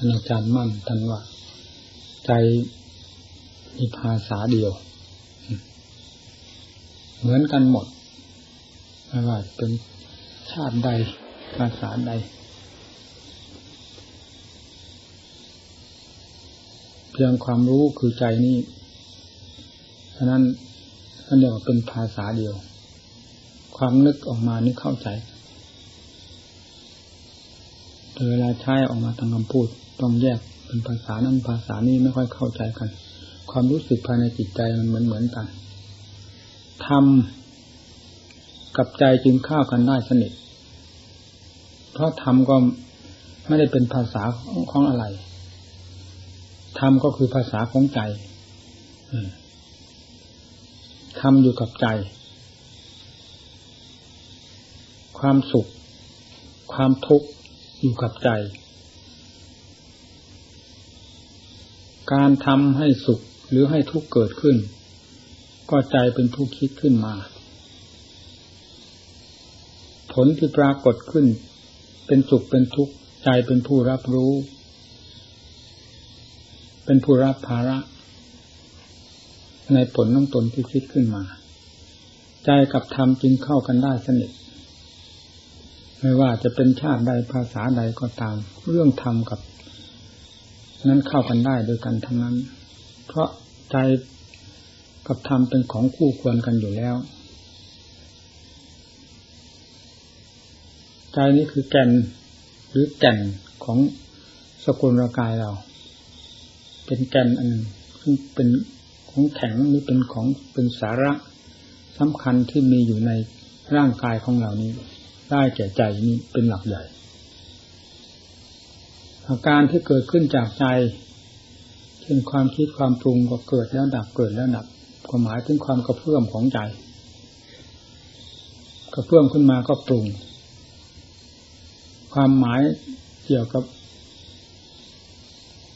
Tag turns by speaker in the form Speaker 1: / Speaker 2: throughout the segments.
Speaker 1: ่านอาจารย์มั่นท่านว่า ใจมีภาษาเดียว เหมือนกันหมดไม่ว่าเป็นชาติใดภาษาใด เพียงความรู้คือใจนี่ฉะนั้นท่านเรียกว่าเป็นภาษาเดียว ความนึกออกมานี่เข้าใจ เวลาใช้ออกมาทางคำพูด ต้องแยกเป็นภาษานั้นภาษานี้ไม่ค่อยเข้าใจกัน ความรู้สึกภายในจิตใจมันเหมือนเหมือนกันทำกับใจจึงเข้ากันได้สนิทเพราะทำก็ไม่ได้เป็นภาษาของอะไรทำก็คือภาษาของใจทำอยู่กับใจ ความสุข ความทุกข์ อยู่กับใจ การทำให้สุขหรือให้ทุกข์เกิดขึ้น ก็ใจเป็นผู้คิดขึ้นมา ผลที่ปรากฏขึ้น เป็นสุขเป็นทุกข์ใจเป็นผู้รับรู้ เป็นผู้รับภาระ ในผลน้ำตนที่คิดขึ้นมา ใจกับธรรมจึงเข้ากันได้สนิท ไม่ว่าจะเป็นชาติใดภาษาใดก็ตาม เรื่องธรรมกับ นั้นเข้ากันได้โดยกันทั้งนั้น เพราะใจกับธรรมเป็นของคู่ควรกันอยู่แล้ว ใจนี้คือแก่นหรือแก่นของสกุลร่างกายเรา เป็นแก่นอันซึ่งเป็นของแข็งหรือเป็นของเป็นสาระสำคัญที่มีอยู่ในร่างกายของเรานี้ ได้แก่ใจนี้เป็นหลักใหญ่ อาการที่เกิดขึ้นจากใจเช่นความคิดความปรุงก็เกิดแล้วดับเกิดแล้วดับก็หมายถึงความกระเพื่อมของใจ กระเพื่อมขึ้นมาก็ปรุง ความหมายเกี่ยวกับ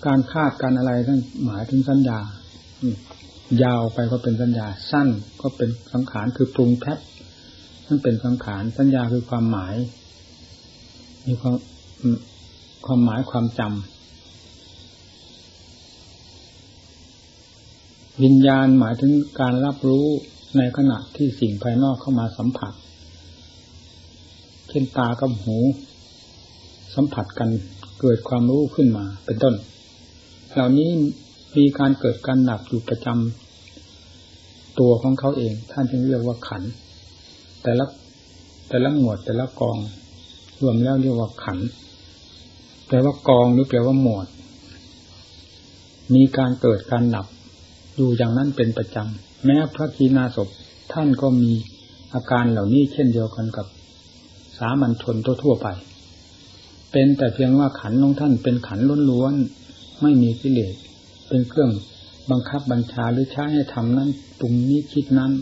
Speaker 1: การคาดการอะไรทั้งหมายถึงสัญญายาวไปก็เป็นสัญญาสั้นก็เป็นสังขารคือปรุงแพบ นั่นเป็นสังขารสัญญาคือความหมาย มีความความหมายความจำวิญญาณหมายถึงการรับรู้ในขณะที่สิ่งภายนอกเข้ามาสัมผัส เช่นตากับหู สัมผัสกันเกิดความรู้ขึ้นมา เป็นต้น เหล่านี้มีการเกิดการดับอยู่ประจำตัวของเขาเอง ท่านจึงเรียกว่าขันธ์ แต่ละแต่ละหมวดแต่ละกอง รวมแล้วเรียกว่าขันแปลว่ากองหรือแปลว่าหมวด มีการเกิดการดับอยู่อย่างนั้นเป็นประจำ แม้พระกีนาศพท่านก็มีอาการเหล่านี้เช่นเดียวกันกับสามัญชนทั่วไป เป็นแต่เพียงว่าขันของท่านเป็นขันล้วนๆไม่มีกิเลสเป็นเครื่องบังคับบัญชาหรือใช้ให้ทำนั้นปรุงนี้คิดนั้น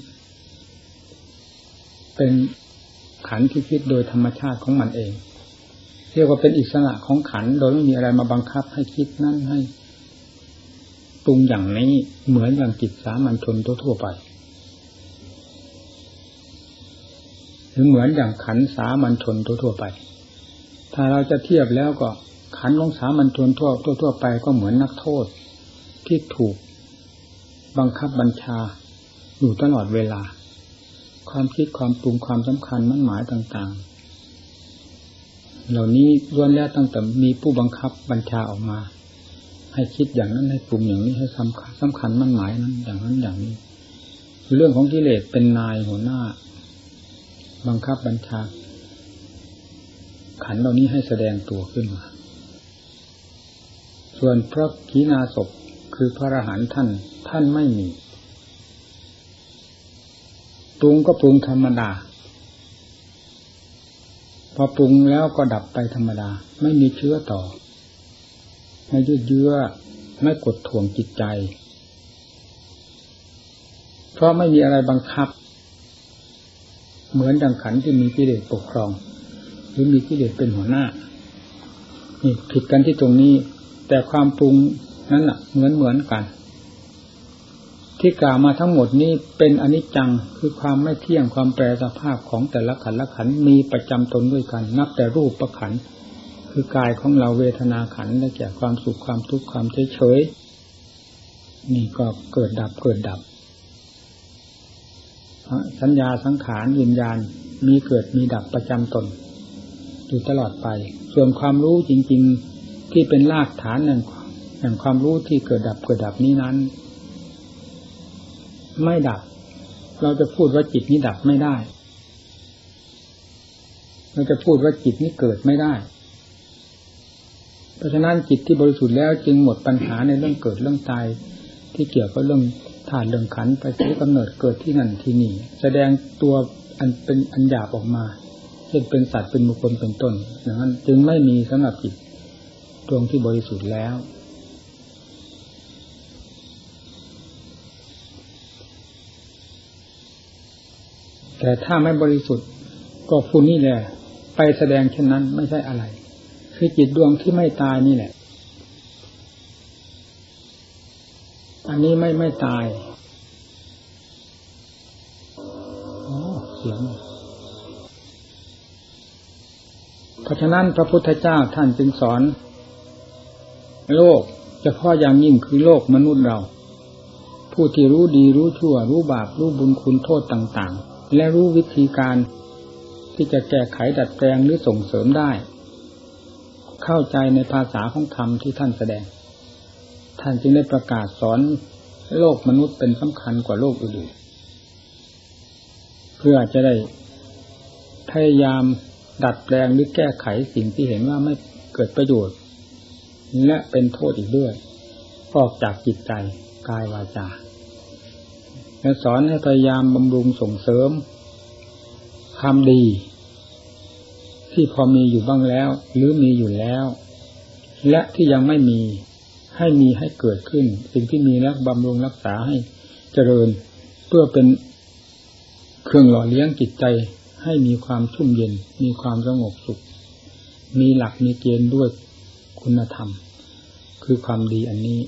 Speaker 1: เป็นขันที่คิดโดยธรรมชาติของมันเอง เรียกว่าเป็นอิสระของขัน โดยไม่มีอะไรมาบังคับให้คิดนั่นให้ปรุงอย่างนี้เหมือนอย่างจิตสามัญชนทั่วไปหรือเหมือนอย่างขันสามัญชนทั่วไป ถ้าเราจะเทียบแล้วก็ขันของสามัญชนทั่วทั่วไปก็เหมือนนักโทษ ที่ถูกบังคับบัญชาอยู่ตลอดเวลา ความคิดความปรุงความสำคัญมั่นหมายต่างๆ เหล่านี้ล้วนแล้วตั้งแต่มีผู้บังคับบัญชาออกมา ให้คิดอย่างนั้นให้ปรุงอย่างนี้ให้สำคัญสำคัญมั่นหมายนั้นอย่างนั้นอย่างนี้ เรื่องของกิเลสเป็นนายหัวหน้า บังคับบัญชา ขันเหล่านี้ให้แสดงตัวขึ้นมา ส่วนพระขีณาศพคือพระอรหันต์ท่านท่านไม่มี ปรุงก็ปรุงธรรมดา พอปรุงแล้วก็ดับไปธรรมดา ไม่มีเชื้อต่อ ไม่ยืดเยื้อไม่กดถ่วงจิตใจ เพราะไม่มีอะไรบังคับ เหมือนดังขันที่มีกิเลสปกครอง หรือมีกิเลสเป็นหัวหน้า นี่ผิดกันที่ตรงนี้ แต่ความปรุงนั้นแหละเหมือนเหมือนกัน ที่กล่าวมาทั้งหมดนี้เป็นอนิจจังคือความไม่เที่ยงความแปรสภาพของแต่ละขันละขันมีประจำตนด้วยกัน นับแต่รูปประขันคือกายของเราเวทนาขันได้แก่ความสุขความทุกข์ความเฉยเฉยนี่ก็เกิดดับเกิดดับสัญญาสังขารวิญญาณมีเกิดมีดับประจำตน อยู่ตลอดไป ส่วนความรู้จริง ๆที่เป็นรากฐานแห่งแห่งความรู้ที่เกิดดับเกิดดับนี้นั้น ไม่ดับ เราจะพูดว่าจิตนี้ดับไม่ได้ เราจะพูดว่าจิตนี้เกิดไม่ได้ เพราะฉะนั้นจิตที่บริสุทธิ์แล้วจึงหมดปัญหาในเรื่องเกิดเรื่องตายที่เกี่ยวกับเรื่องธาตุเรื่องขันไปใช้กำเนิดเกิดที่นั่นที่นี่ แสดงตัวอันเป็นอันหยาบออกมาเช่นเป็นสัตว์เป็นบุคคลเป็นต้นอย่างนั้นจึงไม่มีสำหรับจิตดวงที่บริสุทธิ์แล้ว แต่ถ้าไม่บริสุทธิ์ก็พูนี่แหละไปแสดงเช่นนั้นไม่ใช่อะไร คือจิตดวงที่ไม่ตายนี่แหละ อันนี้ไม่ไม่ตายอ๋อเสียงเพราะฉะนั้นพระพุทธเจ้าท่านจึงสอน โลกเฉพาะอย่างยิ่งคือโลกมนุษย์เรา ผู้ที่รู้ดีรู้ชั่ว รู้บาปรู้บุญคุณโทษต่าง ๆ และรู้วิธีการที่จะแก้ไขดัดแปลงหรือส่งเสริมได้ เข้าใจในภาษาของธรรมที่ท่านแสดง ท่านจึงได้ประกาศสอนโลกมนุษย์เป็นสำคัญกว่าโลกอื่นเพื่อจะได้พยายามดัดแปลงหรือแก้ไขสิ่งที่เห็นว่าไม่เกิดประโยชน์ และเป็นโทษอีกด้วย ออกจากจิตใจกายวาจา และสอนให้พยายามบำรุงส่งเสริมความดี ที่พอมีอยู่บ้างแล้ว หรือมีอยู่แล้ว และที่ยังไม่มีให้มีให้เกิดขึ้น สิ่งที่มีแล้วบำรุงรักษาให้เจริญ เพื่อเป็นเครื่องหล่อเลี้ยงจิตใจให้มีความชุ่มเย็น มีความสงบสุข มีหลักมีเกณฑ์ด้วยคุณธรรม คือความดีอันนี้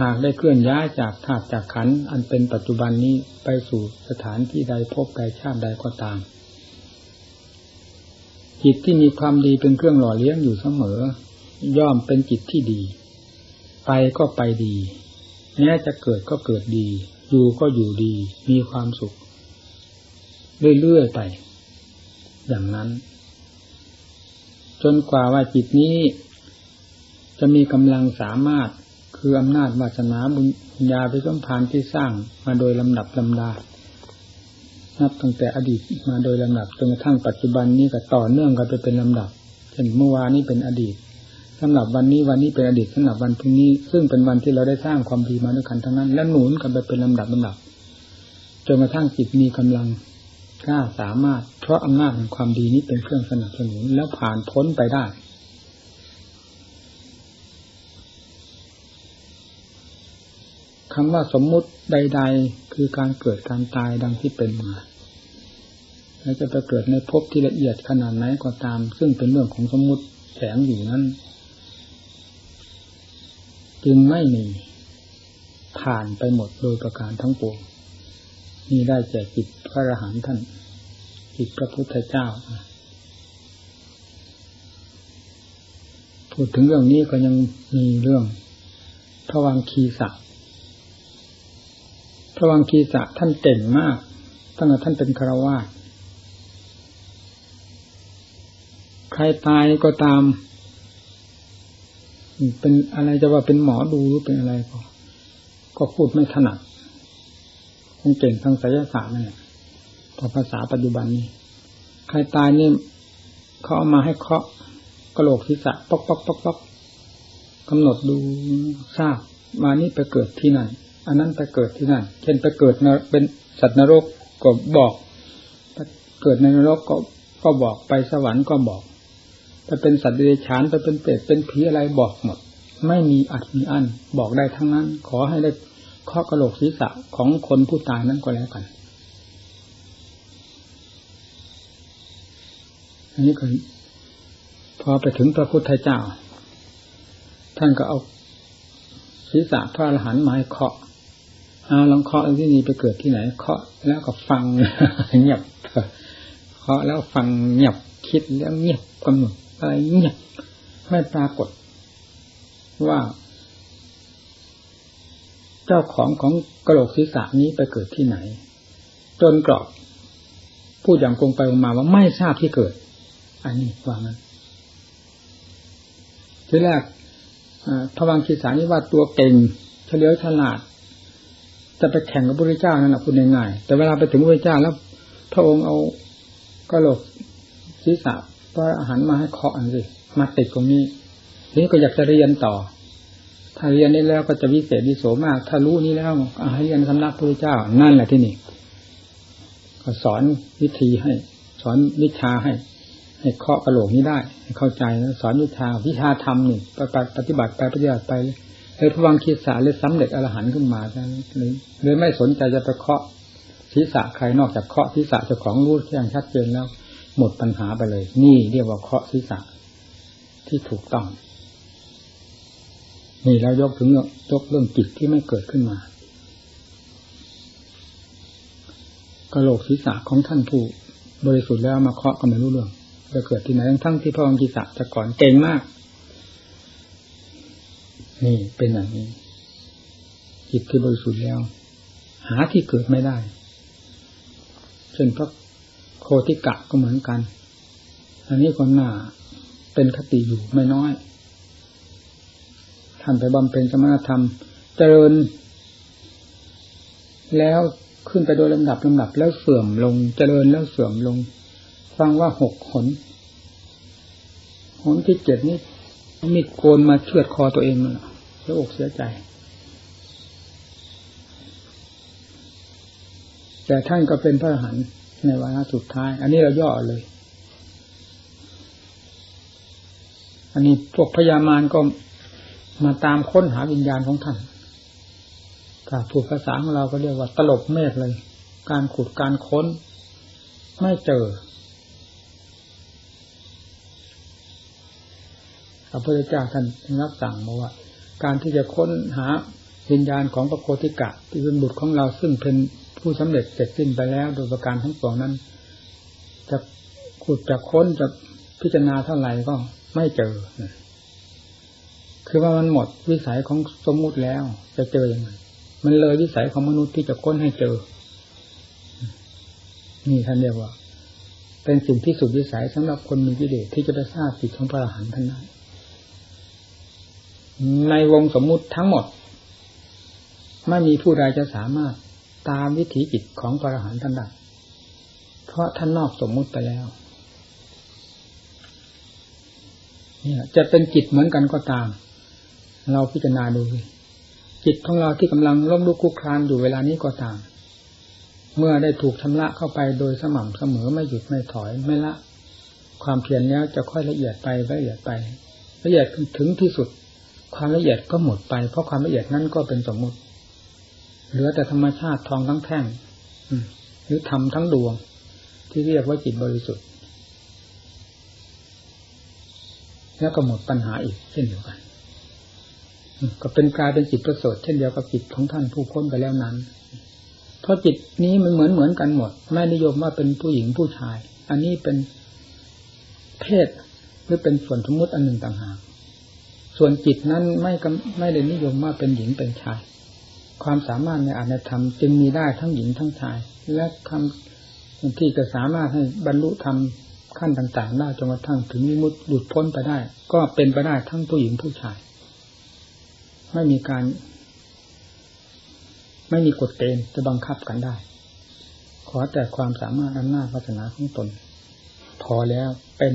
Speaker 1: หากได้เคลื่อนย้ายจากธาตุจากขันอันเป็นปัจจุบันนี้ไปสู่สถานที่ใดพบใดชาติใดก็ตาม จิตที่มีความดีเป็นเครื่องหล่อเลี้ยงอยู่เสมอ ย่อมเป็นจิตที่ดี ไปก็ไปดีแม้จะเกิดก็เกิดดี อยู่ก็อยู่ดี มีความสุข เรื่อยๆไป อย่างนั้น จนกว่าว่าจิตนี้ จะมีกำลังสามารถ คืออำนาจวาสนาบุญญาไปสมพานที่สร้างมาโดยลำดับลำดา นับตั้งแต่อดีตมาโดยลำดับจนกระทั่งปัจจุบันนี้ก็ต่อเนื่องกันไปเป็นลำดับ เช่นเมื่อวานนี้เป็นอดีตสำหรับวันนี้วันนี้เป็นอดีตสำหรับวันพรุ่งนี้ ซึ่งเป็นวันที่เราได้สร้างความดีมาด้วยกันทั้งนั้น และหนุนกันไปเป็นลำดับลำดับจนกระทั่งจิตมีกำลังกล้าสามารถ เพราะอำนาจแห่งความดีนี้เป็นเครื่องสนับสนุนแล้วผ่านพ้นไปได้ คำว่าสมมุติใด ๆ คือการเกิดการตายดังที่เป็นมาแล้วจะไปเกิดในภพที่ละเอียดขนาดไหนก็ตาม ซึ่งเป็นเรื่องของสมมุติแฝงอยู่นั้น จึงไม่มีผ่านไปหมดโดยประการทั้งปวงนี่ได้แก่จิตพระอรหันต์ท่าน จิตพระพุทธเจ้าพูดถึงเรื่องนี้ก็ยังมีเรื่องพระวังคีสะพ ระวังคีสะท่านเก่งมาก ตั้งแต่ท่านเป็นคารวาสใครตายก็ตาม เป็นอะไรจะว่าเป็นหมอดูหรือเป็นอะไรก็ ก็พูดไม่ถนัดคงเก่งทางไสยศาสตร์นั่นแหละพอภาษาปัจจุบันนี้ ใครตายนี่เขาเอามาให้เคาะกระโหลกศีรษะป๊อกป๊อกป๊อกป๊อกกำหนดดูทราบมานี่ไปเกิดที่นั่น อันนั้นไปเกิดที่นั่น เช่นไปเกิดเป็นสัตว์นรกก็บอกเกิดในนรกก็ก็บอกไปสวรรค์ก็บอกถ้าเป็นสัตว์เดรัจฉานไปเป็นเปรตเป็นผีอะไรบอกหมด ไม่มีอัดมีอันบอกได้ทั้งนั้น ขอให้ได้ข้อกระโหลกศีรษะของคนผู้ตายนั้นก็แล้วกัน อันนี้คือพอไปถึงพระพุทธเจ้า ท่านก็เอาศีรษะพระอรหันต์มาให้เคาะ เอาลองเคาะที่นี่ไปเกิดที่ไหน เคาะแล้วก็ฟังเงียบเคาะแล้วฟังเงียบคิดแล้วเงียบกำหนดอะไรเงียบไม่ปรากฏว่า เจ้าของของกระโหลกศีรษะนี้ไปเกิดที่ไหน จนกรอบพูดอย่างกงไปงมาว่าไม่ทราบที่เกิด อันนี้ว่ามันทีแรกพระวังคีสานี่ว่าตัวเก่งเฉลียวฉลาด จะไปแข่งกับพระพุทธเจ้านั่นแหละพูดง่ายๆแต่เวลาไปถึงพระพุทธเจ้าแล้ว พระองค์เอากระโหลกศีรษะพระอาหารมาให้เคาะอันสิมาติดตรงนี้นี่ก็อยากจะเรียนต่อ ถ้าเรียนนี้แล้วก็จะวิเศษวิโสมาก ถ้ารู้นี้แล้วให้เรียนสำนักพระพุทธเจ้านั่นแหละที่นี่ก็สอนวิธีให้ สอนวิชาให้ ให้เคาะกระโหลกนี้ได้ ให้เข้าใจแล้วสอนวิชาวิชาธรรมนี่ไปฏิบัติไปปฏิบัติไป เลยพระวังคีสาเลยสำเร็จอรหันต์ขึ้นมาเลยเลยไม่สนใจจะไปเคาะศีรษะใครนอกจากเคาะศีรษะเจ้าของรู้อย่างชัดเจนแล้ว หมดปัญหาไปเลย นี่เรียกว่าเคาะศีรษะที่ถูกต้อง นี่เรายกถึงยกเรื่องจิตที่ไม่เกิดขึ้นมากระโหลกศีรษะของท่านผู้บริสุทธิ์แล้วมาเคาะก็ไม่รู้เรื่องจะเกิดที่ไหนทั้งที่พระองค์ศีระจะก่อนเก่งมาก นี่เป็นอย่างนี้ จิตที่บริสุทธิ์แล้ว หาที่เกิดไม่ได้ เช่นพระโคติกะก็เหมือนกัน อันนี้ก็น่าเป็นคติอยู่ไม่น้อยท่านไปบำเพ็ญสมณธรรม เจริญ แล้วขึ้นไปโดยลำดับลำดับแล้วเสื่อมลง เจริญแล้วเสื่อมลง ฟังว่าหกหนหนที่เจ็ดนี้มีโกนมาเชือดคอตัวเองแล้ วอกเสียใจ แต่ท่านก็เป็นพระอรหันต์ในวาระสุดท้าย อันนี้เราย่อเลย อันนี้พวกพญามารก็มาตามค้นหาวิญญาณของท่านถ้าพูดภาษาของเราก็เรียกว่าตลบเมฆเลย การขุดการค้น ไม่เจอพระพุทธเจ้าท่านรับสั่งมาว่า การที่จะค้นหาวิญญาณของพระโคติกะ ที่เป็นบุตรของเราซึ่งเป็นผู้สำเร็จเสร็จสิ้นไปแล้ว โดยประการทั้งปวงนั้น จะขุดจะค้นจะพิจารณาเท่าไหร่ก็ไม่เจอ คือว่ามันหมดวิสัยของสมมุติแล้ว จะเจออยังไงมันเลยวิสัยของมนุษย์ที่จะค้นให้เจอ นี่ท่านเรียกว่า เป็นสิ่งที่สุดวิสัยสำหรับคนมีกิเลสที่จะไปทราบจิตของพระอรหันต์ท่านนั้น ในวงสมมุติทั้งหมด ไม่มีผู้ใดจะสามารถตามวิถีจิตของพระอรหันต์ท่านได้เพราะท่านนอกสมมุติไปแล้วเนี่ยจะเป็นจิตเหมือนกันก็ตาม เราพิจารณาดูจิตของเราที่กำลังล้มลุกคุกคลานอยู่เวลานี้ก็ตาม เมื่อได้ถูกชำระเข้าไปโดยสม่ำเสมอไม่หยุดไม่ถอยไม่ละ ความเพียรแล้วจะค่อยละเอียดไปละเอียดไป ละเอียดถึงที่สุด ความละเอียดก็หมดไป เพราะความละเอียดนั้นก็เป็นสมมติ เหลือแต่ธรรมชาติทองทั้งแท่งหรือธรรมทั้งดวง ที่เรียกว่าจิตบริสุทธิ์ แล้วก็หมดปัญหาอีกเช่นเดียวกัน ก็เป็นกลายเป็นจิตประเสริฐเช่นเดียวกับจิตของท่านผู้พ้นไปแล้วนั้น เพราะจิตนี้มันเหมือนเหมือนกันหมด ไม่นิยมว่าเป็นผู้หญิงผู้ชาย อันนี้เป็นเพศหรือเป็นส่วนสมมติอันหนึ่งต่างหาก ส่วนจิตนั้นไม่ไม่ได้นิยมว่าเป็นหญิงเป็นชาย ความสามารถในอานธรรม จึงมีได้ทั้งหญิงทั้งชาย และคำที่จะสามารถให้บรรลุธรรมขั้นต่างๆได้จนกระทั่งถึงมิมุติหลุดพ้นไปได้ ก็เป็นไปได้ทั้งผู้หญิงผู้ชาย ไม่มีการ ไม่มีกฎเกณฑ์จะบังคับกันได้ ขอแต่ความสามารถอำนาจพัฒนาของตน พอแล้วเป็น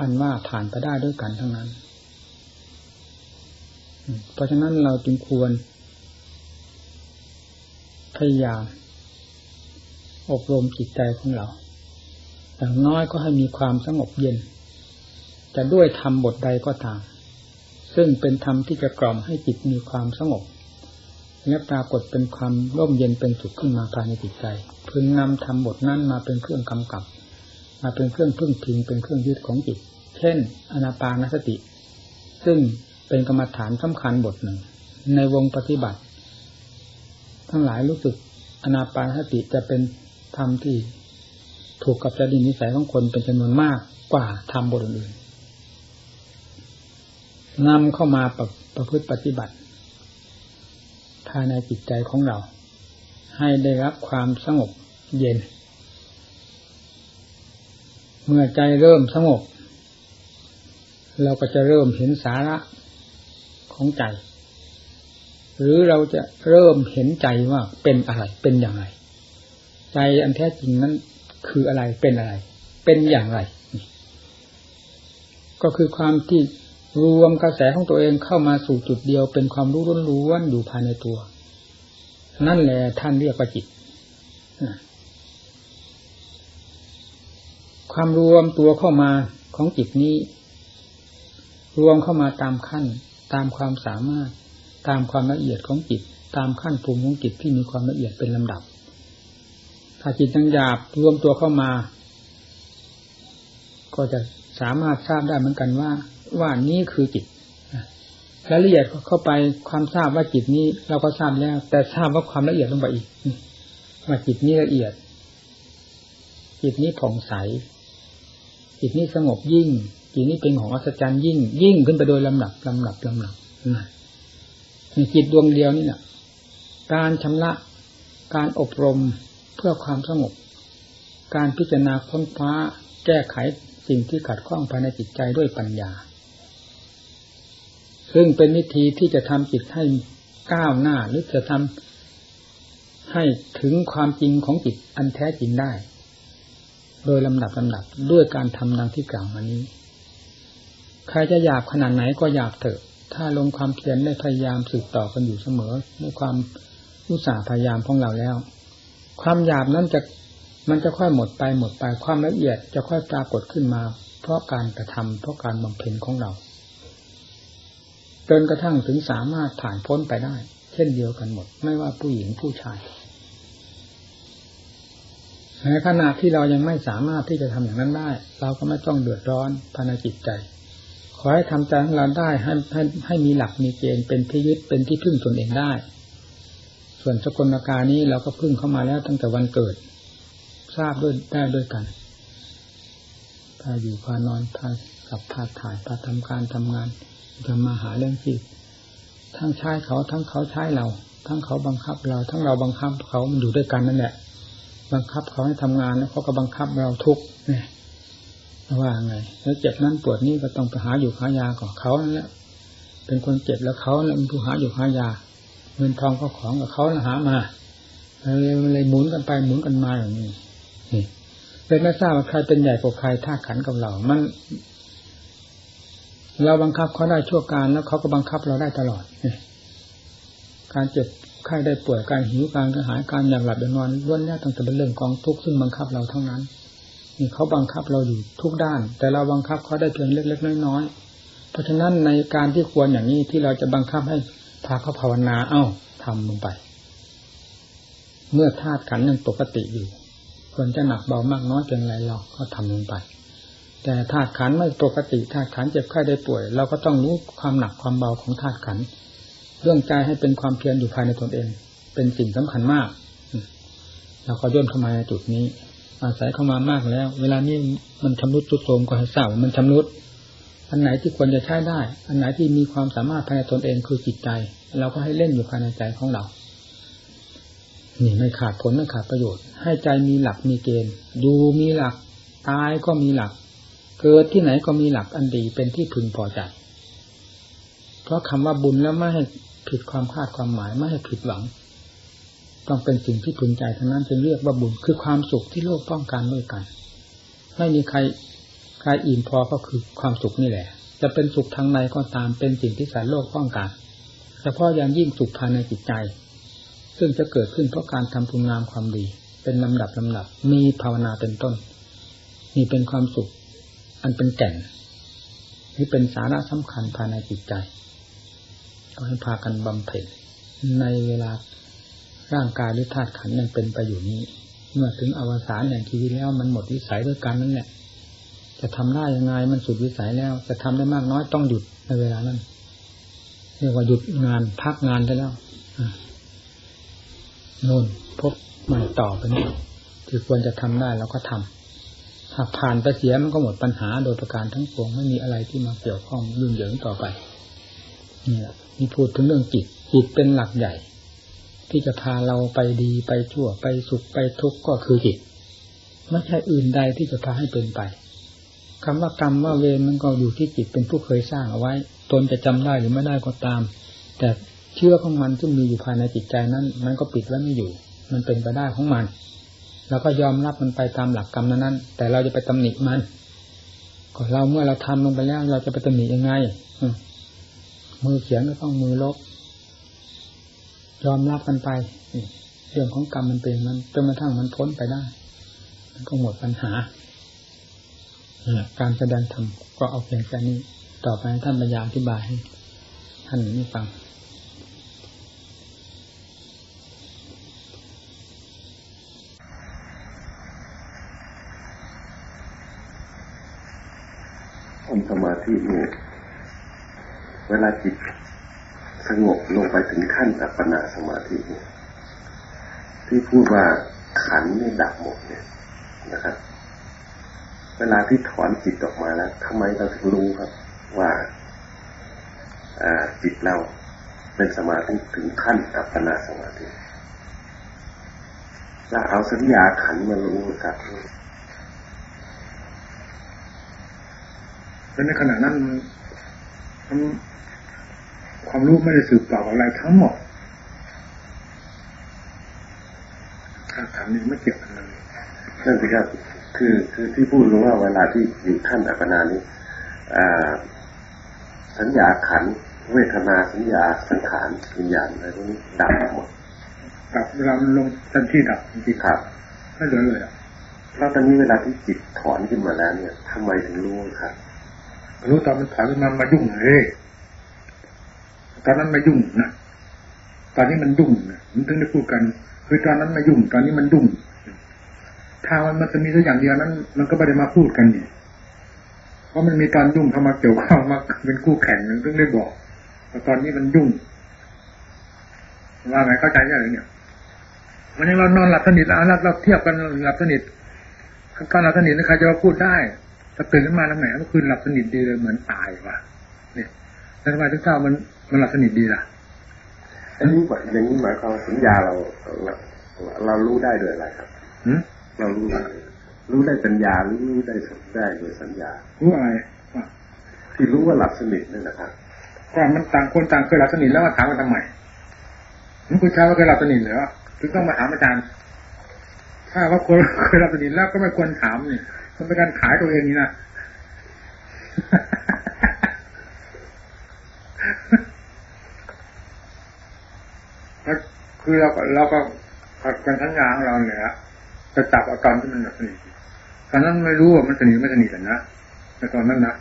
Speaker 1: อันว่าผ่านไปได้ด้วยกันทั้งนั้น เพราะฉะนั้นเราจึงควร พยายาม อบรมจิตใจของเรา อย่างน้อยก็ให้มีความสงบเย็น จะด้วยทำบทใดก็ตาม ซึ่งเป็นธรรมที่จะกล่อมให้จิตมีความสงบและปรากฏเป็นความร่มเย็นเป็นสุขขึ้นมาภายในจิตใจ พึงนำธรรมบทนั้นมาเป็นเครื่องกำกับ มาเป็นเครื่องพึ่งพิงเป็นเครื่องยึดของจิต เช่น อนาปานสติ ซึ่ง เป็นกรรมฐานสำคัญบทหนึ่ง ในวงปฏิบัติ ทั้งหลายรู้สึกอนาปานสติจะเป็นธรรมที่ถูกกับจริตนิสัยของคนเป็นจำนวนมากกว่าธรรมบทอื่นนำเข้ามาประประพฤติปฏิบัติ ภายในจิตใจของเรา ให้ได้รับความสงบเย็น เมื่อใจเริ่มสงบ เราก็จะเริ่มเห็นสาระ ของใจ หรือเราจะเริ่มเห็นใจว่าเป็นอะไรเป็นอย่างไร ใจอันแท้จริงนั้นคืออะไรเป็นอะไร เป็นอย่างไร ก็คือความที่รวมกระแสของตัวเองเข้ามาสู่จุดเดียว เป็นความรู้ล้วนๆอยู่ภายในตัว นั่นแหละท่านเรียกว่าจิตความรวมตัวเข้ามาของจิตนี้ รวมเข้ามาตามขั้น ตามความสามารถ ตามความละเอียดของจิต ตามขั้นภูมิของจิตที่มีความละเอียดเป็นลำดับ ถ้าจิตยังหยาบรวมตัวเข้ามา ก็จะสามารถทราบได้เหมือนกันว่า ว่านี้คือจิตรายละเอียดเข้าไปความทราบว่าจิตนี้เราก็ทราบแล้ว แต่ทราบว่าความละเอียดลงไปอีกว่าจิตนี้ละเอียด จิตนี้ผ่องใส จิตนี้สงบยิ่ง จิตนี้เป็นของอัศจรรย์ยิ่ง ยิ่งขึ้นไปโดยลำดับลำดับลำดับนะจิตดวงเดียวนี่นะการชำระ การอบรมเพื่อความสงบ การพิจารณาค้นคว้าแก้ไขสิ่งที่ขัดข้องภายในจิตใจด้วยปัญญา ซึ่งเป็นวิธีที่จะทำจิตให้ก้าวหน้าหรือจะทำให้ถึงความจริงของจิตอันแท้จริงได้ โดยลำดับลำดับด้วยการทำดังที่กล่าวมานี้ ใครจะหยาบขนาดไหนก็หยาบเถอะ ถ้าลงความเพียรได้พยายามสืบต่อกันอยู่เสมอด้วยความอุตสาห์พยายามของเราแล้ว ความหยาบนั้นจะมันจะค่อยหมดไปหมดไปความละเอียดจะค่อยปรากฏขึ้นมา เพราะการกระทำเพราะการบำเพ็ญของเราจนกระทั่งถึงสามารถผ่านพ้นไปได้ เช่นเดียวกันหมด ไม่ว่าผู้หญิงผู้ชายในขณะที่เรายังไม่สามารถที่จะทำอย่างนั้นได้ เราก็ไม่ต้องเดือดร้อนภายในจิตใจ ขอให้ทำใจของเราได้ให้ให้ให้มีหลักมีเกณฑ์เป็นที่ยึดเป็นที่พึ่งตนเองได้ ส่วนสกลนาการนี้เราก็พึ่งเข้ามาแล้วตั้งแต่วันเกิด ทราบด้วยได้ด้วยกันพาอยู่พานอนพาสับพาถ่ายพาทำการทำงานจะมาหาเรื่องที่ทั้งใช้เขาทั้งเขาใช้เรา ทั้งเขาบังคับเรา ทั้งเราบังคับเขามันอยู่ด้วยกันนั่นแหละบังคับเขาให้ทำงานแล้วเขาก็บังคับเราทุกเนี่ย ว่าไง แล้วเจ็บนั้นปวดนี่ก็ต้องไปหาอยู่หายาก่อนเขานั่นแหละเป็นคนเจ็บแล้วเขาเป็นผู้หาอยู่หายา เงินทองก็ของกับเขาหามาเลยมันเลยหมุนกันไปหมุนกันมาอย่างนี้นี่เลยไม่ทราบว่าใครเป็นใหญ่กว่าใครท่าขันกับเรา มัน เราบังคับเขาได้ชั่วการแล้วเขาก็บังคับเราได้ตลอดการเจ็บไข้ได้ป่วยการหิวการกระหายการอยากหลับอยากนอนล้วนแล้วตั้งเป็นเรื่องกองทุกข์ซึ่งบังคับเราทั้งนั้น เขาบังคับเราอยู่ทุกด้าน แต่เราบังคับเขาได้เพียงเล็ก ๆ น้อยๆเพราะฉะนั้นในการที่ควรอย่างนี้ที่เราจะบังคับให้พาเขาภาวนาเอ้าทำลงไป เมื่อธาตุขันยังปกติอยู่ควรจะหนักเบามากน้อยเพียงไรเราก็ทำลงไป แต่ธาตุขันไม่ปกติธาตุขันเจ็บไข้ได้ป่วย เราก็ต้องรู้ความหนักความเบาของธาตุขันเรื่องใจให้เป็นความเพียรอยู่ภายในตนเอง เป็นสิ่งสำคัญมากเราก็ย่นเข้ามาในจุดนี้ อาศัยเข้ามามากแล้ว เวลานี้มันชำรุดทุดโทรมก็ให้ทราบมันชำรุด อันไหนที่ควรจะใช้ได้ อันไหนที่มีความสามารถภายในตนเองคือจิตใจ เราก็ให้เล่นอยู่ภายในใจของเรา นี่ไม่ขาดผลไม่ขาดประโยชน์ ให้ใจมีหลักมีเกณฑ์ ดูมีหลัก ตายก็มีหลัก เกิดที่ไหนก็มีหลักอันดีเป็นที่พึงพอใจ เพราะคำว่าบุญแล้วไม่ให้ผิดความคาดความหมายไม่ให้ผิดหวัง ต้องเป็นสิ่งที่พึงใจทั้งนั้นจึงเรียกว่าบุญคือความสุขที่โลกต้องการด้วยกัน ไม่มีใครใครอิ่มพอก็คือความสุขนี่แหละ จะเป็นสุขทางในก็ตามเป็นสิ่งที่สารโลกต้องการเฉพาะอย่างยิ่งสุขภายในจิตใจ ซึ่งจะเกิดขึ้นเพราะการทำคุณงามความดี เป็นลำดับลำดับ มีภาวนาเป็นต้นนี่เป็นความสุข อันเป็นแก่นนี่เป็นสาระสำคัญภายในจิตใจก็ให้พากันบำเพ็ญในเวลา ร่างกายหรือธาตุขันยังเป็นไปอยู่นี้ เมื่อถึงอวสานอย่งชีวิตแล้วมันหมดวิสัยด้วยกันนั่นแหละจะทำได้ยังไงมันสุดวิสัยแล้ว จะทำได้มากน้อยต้องหยุดในเวลานั้นเรียกว่าหยุดงานพักงานได้แล้วโน่นพบใหม่ต่อไปนี้ที่ควรจะทำได้เราก็ทำหากผ่านไปเสียมันก็หมดปัญหาโดยประการทั้งปวงไม่มีอะไรที่มาเกี่ยวข้องยุ่งเหยิงต่อไป
Speaker 2: นี่แหละมีพูดถึงเรื่องจิตจิตเป็นหลักใหญ่ ที่จะพาเราไปดีไปชั่วไปสุขไปทุกข์ก็คือจิตไม่ใช่อื่นใดที่จะพาให้เป็นไปคำว่ากรรมว่าเวรมันก็อยู่ที่จิตเป็นผู้เคยสร้างเอาไว้ ตนจะจำได้หรือไม่ได้ก็ตาม แต่เชื่อของมันที่มีอยู่ภายในจิตใจนั้น มันก็ปิดไว้ไม่อยู่ มันเป็นไปได้ของมันเราก็ยอมรับมันไปตามหลักกรรมนั้นแต่เราจะไปตำหนิมันก็เราเมื่อเราทำลงไปแล้ว เราจะไปตำหนิยังไงมือเขียนก็ต้องมือลบ ยอมรับกันไปเรื่องของกรรมมันเป็นมันจนกระทั่งมันพ้นไปได้ มันก็หมดปัญหาการแสดงธรรมก็เอาเพียงแค่นี้ ต่อไปท่านบรรยายอธิบายให้ท่านนี้ฟัง
Speaker 3: ธิเนี่ยเวลาจิต สงบลงไปถึงขั้นอัปปนาสมาธิเนี่ยที่พูดว่าขันนี่ดับหมดเนี่ยนะครับ เวลาที่ถอนจิตออกมาแล้วทำไมเราถึงรู้ครับ ว่าจิตเราเป็นสมาธิถึงขั้นอัปปนาสมาธิเราเอาสัญญาขันมารู้ครับ
Speaker 2: แล้วในขณะนั้นมัน ความรู้ไม่ได้สืบต่ออะไรทั้งหมดการถามนี้ไม่เกี่ยวกันเลย
Speaker 3: นั่นสิครับ คือคือที่พูดรู้ว่าเวลาที่อยู่ท่านอัปปนานี้สัญญาขันเวทนาสัญญาสังขารวิญญาณอะไรพวกนี้ดับหมด
Speaker 2: ดับเวลามันลงทันที่ดับจริง
Speaker 3: ครับ
Speaker 2: ไม่เหลือเลยอะ
Speaker 3: แล้วตอนนี้เวลาที่จิตถอนขึ้นมาแล้วเนี่ยทำไมถึงรู้ครับ
Speaker 2: รู้ตอนมันถอยมันมายุ่งเลย ตอนนั้นไม่ยุ่งนะตอนนี้มันยุ่งนะมันถึงได้พูดกัน คือตอนนั้นไม่ยุ่ง ตอนนี้มันยุ่งถ้ามันมันจะมีสักอย่างเดียวนั้น มันก็ไม่ได้มาพูดกันนี่เพราะมันมีตอนยุ่งเข้ามาเกี่ยวข้องมาเป็นคู่แข่งมันถึงได้บอกแต่ตอนนี้มันยุ่งว่าไงเข้าใจยังไงเนี่ยวันนี้เรานอนหลับสนิทแล้วเราเทียบกันหลับสนิทการหลับสนิทนี่ใครจะมาพูดได้ถ้าตื่นขึ้นมาแล้วแหมเมื่อคืนหลับสนิทดีเลยเหมือนตายว่ะเนี่ยแล้วทำไมถึงเช้ามัน มันหลับสนิทดีล่ะ
Speaker 3: อันนี้อย่างนี้หมายความสัญญาเราเรารู้ได้โดยอะไรครับเรารู้รู้ได้สัญญารู้ได้ได้โดยสัญญา
Speaker 2: รู้อะไร
Speaker 3: ที่รู้ว่าหลับสนิทนั่นนะครับ
Speaker 2: แต่มันต่างคนต่างเคยหลับสนิทแล้วมาถามมาทำไมมันคุณชายว่าเคยหลับสนิทเหรอถึงต้องมาถามอาจารย์ ถ้าว่าคนเคยหลับสนิทแล้วก็ไม่ควรถามนี่มันเป็นการขายตัวเองนี่นะ คือเราเราก็ผัดกันทั้งงานของเราเนี่ยจะจับเอาตอนที่มันสนิทตอนนั้นไม่รู้ว่ามันสนิทไม่สนิทนะในตอนนั้นนะ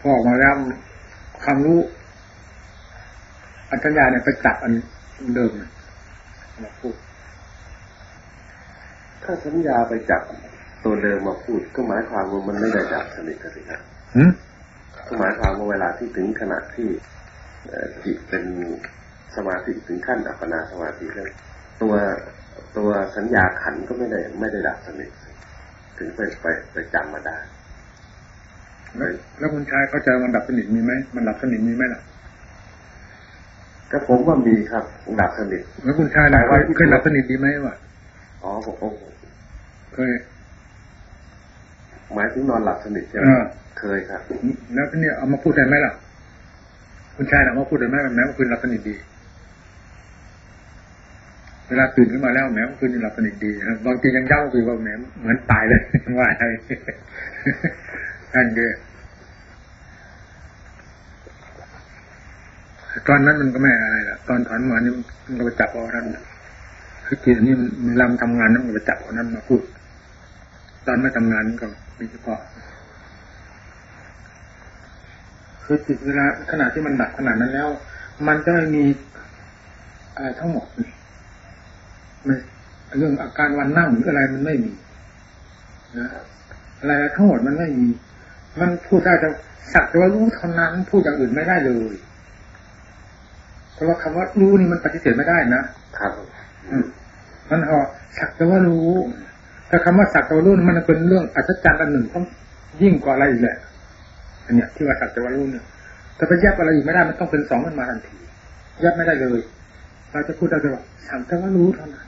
Speaker 2: พอออกมาแล้วความรู้อัญญาเนี่ยไปจับอันเดิมมาพูด
Speaker 3: ถ้าสัญญาไปจับตัวเดิมมาพูด ก็หมายความว่ามันไม่ได้ดับสนิทกันสิครับก็หมายความว่าเวลาที่ถึงขนาดที่จิตเป็น สมาธิถึงขั้นอัปปนาสมาธิแล้วตัวตัวสัญญาขันก็ไม่ได้ไม่ได้ดับสนิทถึงไปไปไปจำมาได้
Speaker 2: แล้วคุณชายเข้าใจมันดับสนิทมีไหมมันดับสนิทมีไหมล่ะ
Speaker 3: ก็ผมว่ามีครับดับสนิท
Speaker 2: แล้วคุณชายไหนว่าเคยดับสนิทดีไหมวะ
Speaker 3: อ๋อผม
Speaker 2: เคย
Speaker 3: หมายถึงนอนหลับสนิทใช่ไหมเคยครับ
Speaker 2: แล้วทีนี้เอามาพูดได้ไหมล่ะ คุณชายเอามาพูดได้ไหมแม้ว่าคืนหลับสนิทดี เวลาตื่นขึ้นมาแล้วแหม้ว่าคืนหลับสนิทดีบางทียังเย้าคือว่าแหมเหมือนตายเลยว่าอะไงนั่นเอตอนนั้นมันก็ไม่อะไรล่ะตอนถอนมานี่มันก็ไปจับเอาท่านคือจิตนี้มันลำทำงานนั้นมันไปจับเอานั้นมาพูด ตอนไม่ทำงานก็มีเฉพาะคือจิตเวลาขณะที่มันดับขนาดนั้นแล้ว มันจะไม่มีอะไรทั้งหมด เรื่องอาการวันนั่งหรืออะไรมันไม่มีนะอะไรทั้งหมดมันไม่มี มันพูดได้แต่สักแต่ว่ารู้เท่านั้น พูดอย่างอื่นไม่ได้เลยเพราะว่าคำว่ารู้นี่มันปฏิเสธไม่ได้นะครับมันพอสักแต่ว่ารู้แต่คำว่าสักแต่ว่ารู้มันเป็นเรื่องอัศจรรย์อันหนึ่งต้องยิ่งกว่าอะไรอีกแหละอันเนี้ยที่ว่าสักแต่ว่ารู้เนี่ยแต่ไปแยกอะไรอยู่ไม่ได้มันต้องเป็นสองมันมาทันทีแยกไม่ได้เลย เราจะพูดได้เลยว่าสั่งแต่ว่ารู้เท่านั้น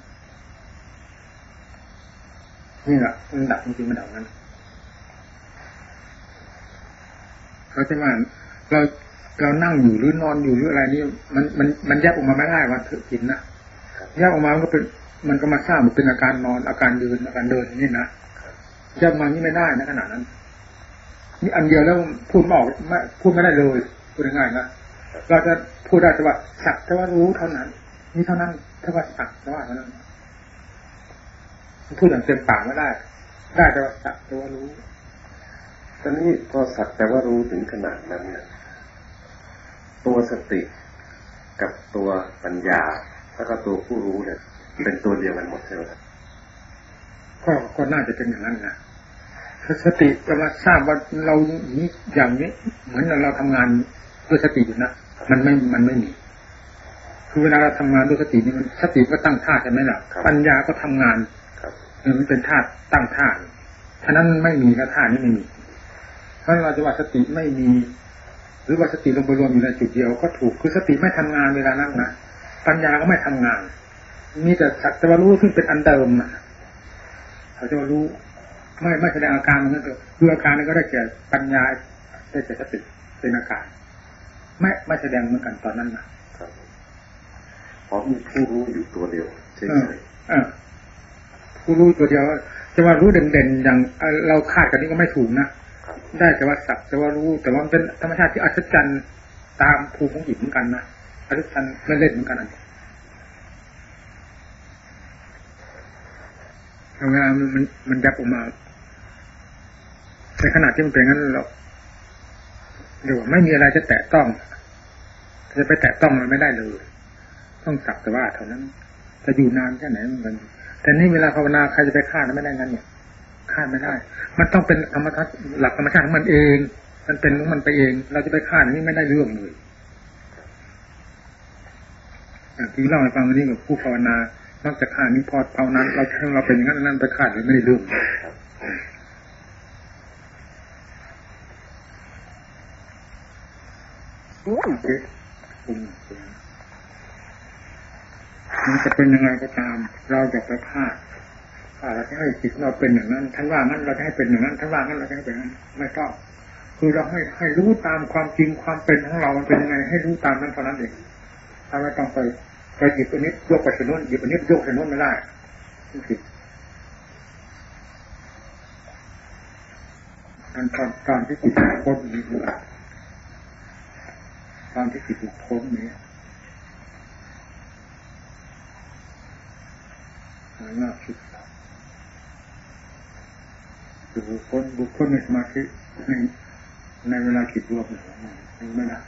Speaker 2: นี่แหละมันดับจริงๆมันดับนั้นเขาจะว่าเราเรานั่งอยู่หรือนอนอยู่หรืออะไรนี่มันมันมันแยกออกมาไม่ได้ว่าเถอะกินนะแยกออกมามันก็เป็นมันก็มาสร้างมันเป็นอาการนอนอาการยืนอาการเดินนี่นะแยกมานี่ไม่ได้นะขนาดนั้น นี่อันเดียวแล้วพูดไม่ออกไม่พูดไม่ได้เลยพูดง่ายๆนะเราจะพูดได้แต่ว่าสักแต่ว่ารู้เท่านั้น นี่เท่านั้นถ้าว่าสักแต่ว่าเท่านั้น พูดอย่างเต็มปากไม่ได้ ได้แต่ว่าสักแต่ว่ารู้
Speaker 3: ตอนนี้พอสักแต่ว่ารู้ถึงขนาดนั้นเนี่ยตัวสติกับตัวปัญญาแล้วก็ตัวผู้รู้เนี่ยเป็นตัวเดียวกันหมดใช่ไหม
Speaker 2: ก็ก็น่าจะเป็นอย่างนั้นนะสติจะมาทราบว่าเรานี้อย่างนี้ เหมือนเราทำงานด้วยสติอยู่นะมันไม่มันไม่มีคือเวลาเราทำงานด้วยสตินี่มันสติก็ตั้งท่าใช่ไหมล่ะปัญญาก็ทำงาน มันเป็นท่าตั้งท่าฉะนั้นไม่มีกระท่านี้ไม่มีเพราะเราจะว่าสติไม่มี หรือว่าสติลงไปรวมอยู่ในจุดเดียวก็ถูกคือสติไม่ทำงานเวลานั่งนะปัญญาก็ไม่ทำงาน มีแต่สักแต่ว่ารู้ซึ่งเป็นอันเดิมนะเขาจะรู้ไม่ไม่แสดงอาการมันนั่นเองคืออาการนั้นก็ได้แก่ปัญญาได้แก่สติเป็นอาการไม่ไม่แสดงเหมือนกันตอนนั้นนะ
Speaker 3: เพราะมีผู้รู้อยู่ตัวเดียวใช่ไหม
Speaker 2: ผู้รู้ตัวเดียวจะว่ารู้เด่นๆอย่างเราคาดกันนี้ก็ไม่ถูกนะได้แต่ว่าสักแต่ว่ารู้ แต่ว่าเป็นธรรมชาติที่อัศจรรย์ตามภูมิของจิตเหมือนกันนะอัศจรรย์ไม่เล่นเหมือนกันอันนี้เวลานมันมันยับออกมาในขณะที่มันเป็นงั้นเราเดี๋ยวไม่มีอะไรจะแตะต้อง จะไปแตะต้องมันไม่ได้เลย ต้องสักแต่ว่าเท่านั้น จะอยู่นานแค่ไหนมัน แต่นี่เวลาภาวนาใครจะไปฆ่าไม่ได้งั้นเนี่ยคาดไม่ได้ มันต้องเป็นธรรมชาติหลักธรรมชาติของมันเอง มันเป็นของมันไปเอง เราจะไปคาดนี่ไม่ได้เรื่องเลยที่เล่าให้ฟังวันนี้กับผู้ภาวนานอกจากคาดนี้พอภาวนาเราถ้าเราเป็นอย่างนั้นนั่นไปคาดเลยไม่ได้เรื่องมั มันจะเป็นยังไงก็ตาม เราจะไปคาดเราจะให้จิตเราเป็นอย่างนั้นท่านว่างั้นเราจะให้เป็นอย่างนั้นท่านว่างั้นเราจะให้เป็นอย่างนั้นไม่ต้องคือเราให้ให้รู้ตามความจริงความเป็นของเรา มันเป็นยังไง ให้รู้ตามนั้นเท่านั้นเองถ้าไม่ต้องไปไปหยิบอันนี้ยกไปสนุนหยิบอันนี้ยกสนุนไม่ได้ผิดการการที่จิตพ้นนี้คือการที่จิตพ้นนี้ น่าคิดคือบุคคลบุคคลในสมาธิในในเวลาจิตรวมไม่ได้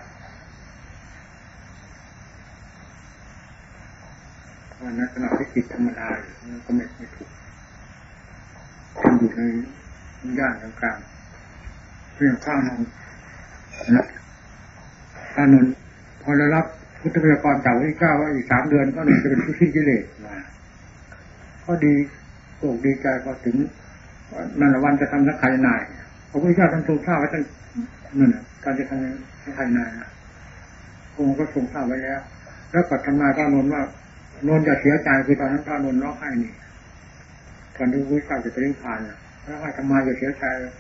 Speaker 2: วันนั้นขณะที่จิตธรรมดามันก็ไม่ไม่ถูกมันอยู่ในย่านกลางๆเรื่องข้างนนนะข้านนพอได้รับพุทธพยากรเก่าที่เก้าว่าอีกสามเดือนก็เลยจะเป็นผู้ที่กิเลสมา ก็ดีโกดีใจพอถึงนั่นละวันจะทำสักขายนายพระพุทธเจ้าท่านทรงทราบไว้ตั้งนั่นการจะทำสักขายนายนะองค์ก็ทรงทราบไว้แล้ว แล้วปัตนายพระนนท์ว่านนจะเสียใจคือตอนนั้นพระนนท์ร้องไห้นี่ตอนที่พระพุทธเจ้าจะไปนิพานนะร้องไห้ทำไมจะเสียใจแล้ว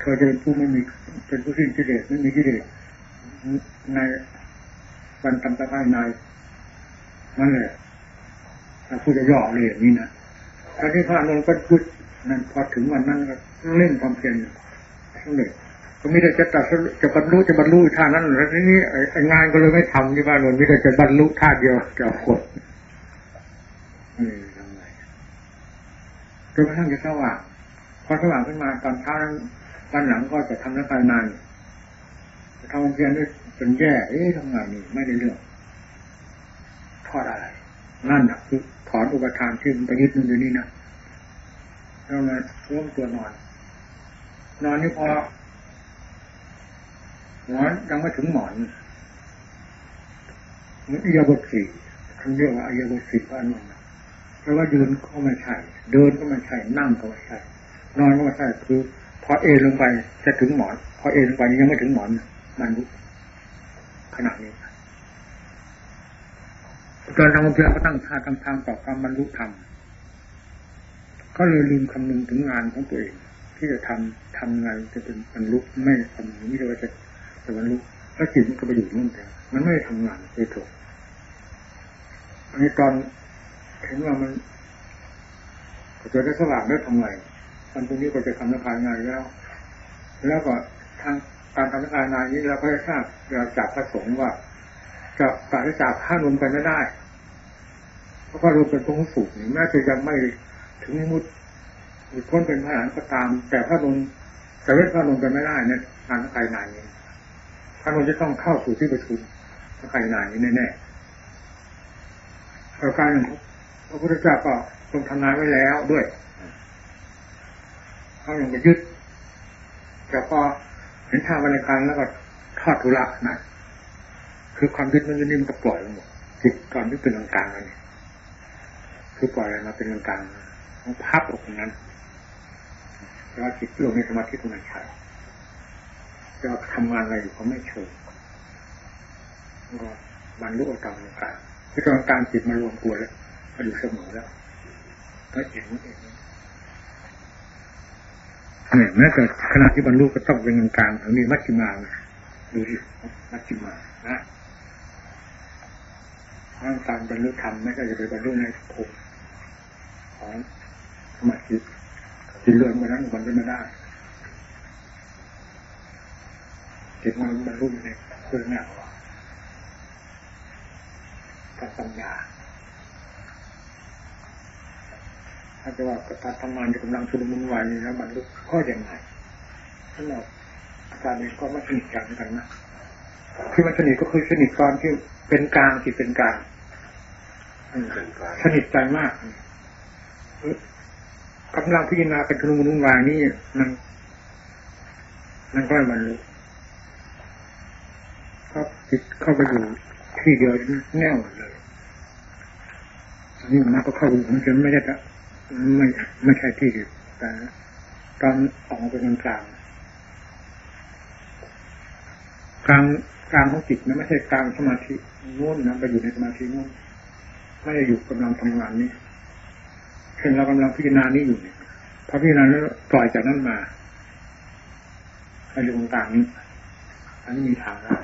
Speaker 2: เธอจะเป็นผู้ไม่มีเป็นผู้สิ้นกิเลสไม่มีกิเลสใน วันทำสักขายนายนั่นแหละถ้าพูดจะย่อเลยอย่างนี้นะตอนที่พระนนท์ก็พุดนั่นพอถึงวันนั้นก็เล่นความเพียรสำเร็จก็ม่ได้จะตัดจะบรรลุจะบรรลุท่านั้นแล้วทีนี้ไองานก็เลยไม่ทำที่พระนนท์ไม่ได้จะบรรลุท่าเดียวจะกดนี่ทำไงจนกระทั่งจะสว่างพอสว่างขึ้นมาตอนเช้านั้นวันหลังก็จะทำนักการนานจะทำความเพียรด้วย เป็นแย่เอ๊ะทำไงนี่ไม่ได้เรื่องทอดอะไรนั่นนะคือถอนอุปทานที่มันไปยึดมันอยู่นี่นะเรามาร่วมตัวนอน นอนนี่พอหมอนยังไม่ถึงหมอนมันอียบทสี่ท่านเรียกว่าอียบทสี่ว่านั่นนะเพราะว่ายืนก็ไม่ใช่เดินก็ไม่ใช่นั่งก็ไม่ใช่นอนก็ไม่ใช่คือพอเอลงไปจะถึงหมอน พอเอลงไปยังไม่ถึงหมอน มันรู้ ขนาดนี้ตอนทำความเพียรก็ตั้งท่าตั้งทางต่อความบรรลุธรรมก็เลยลืมคำนึงถึงงานของตัวเองที่จะทำทำไงจะเป็นบรรลุไม่คำนึงไม่ใช่ว่าจะจะบรรลุแล้วจิตมันก็ไปอยู่นู่นแต่มันไม่ได้ทำงานโดยถูกอันนี้ตอนเห็นว่ามันจะได้สว่างได้ทำไงตอนตรงนี้ก็จะทำนักการงานแล้ว แล้วก็ทาง การทำนักการงานนี้เราก็ได้ทราบเราจากพระสงฆ์ว่าจะปราศจากข้านมไปไม่ได้ เพราะว่าเราเป็นพงสูงแม้จะยังไม่ถึงมุดมุดพ้นเป็นพระอรหันต์ก็ตาม แต่พระนนแต่เวทพระนนไปไม่ได้เนี่ยทางนักการงานนี้พระนนจะต้องเข้าสู่ที่ประชุมนักการงานนี้แน่ๆประการหนึ่งพระพุทธเจ้าก็ทรงทำงานไว้แล้วด้วยเขาลงไปยึดแต่พอ เห็นทางบรรยากาศแล้วก็ทอดทุระนะคือความยึดมันยึดนี่มันก็ปล่อยหมดจิตตอนที่เป็นกลางๆนี่คือปล่อยมาเป็นกลางๆมันพับออกตรงนั้นแต่ว่าจิตลงในสมาธิตรงนั้นใช่จะทำงานอะไรอยู่เขาไม่เชิญก็บรรลุตามกลางที่กลางกลางจิตมารวมตัวแล้วมาอยู่เสมอแล้วก็เห็นเอง เนี่ยแม้แต่ขณะที่บรรลุก็ต้องเป็นกลางๆถึงมีมัชฌิมาดูดิมัชฌิมานะร่างการบรรลุธรรมไม่ใช่จะไปบรรลุในภพของสมาธิจิตเลื่อนมานั้นมันไม่ได้จิตมันบรรลุในเรื่องนี้การปัญญา ถ้าจะว่าการทำงานจะกำลังชุลมุนวายนี่แล้วมันลุกข้อยังไงท่านบอกอาจารย์นี้ก็ไม่สนิทกันกันนะคือมันสนิทก็คือสนิทตอนที่เป็นกลางที่เป็นกลางสนิทใจมากกำลังพิจารณาเป็นชุลมุนวายนี่มันมันก็มันรู้ก็จิตเข้าไปอยู่ที่เดียวแน่วเลยนี่มันก็เข้าอยู่มันจะไม่ได้ ไม่ไม่ใช่ที่แต่ตอนออกมาเป็นกลางกลางกลางของจิตนะไม่ใช่กลางสมาธิง่นนะไปอยู่ในสมาธิง่นไม่ได้อยู่กำลังทำงานนี้เช่นเรากำลังพิจารณานี้อยู่เนี่ยพอพิจารณาแล้วปล่อยจากนั้นมาไปอยู่ตรงกลางนี้อันนี้มีทางได้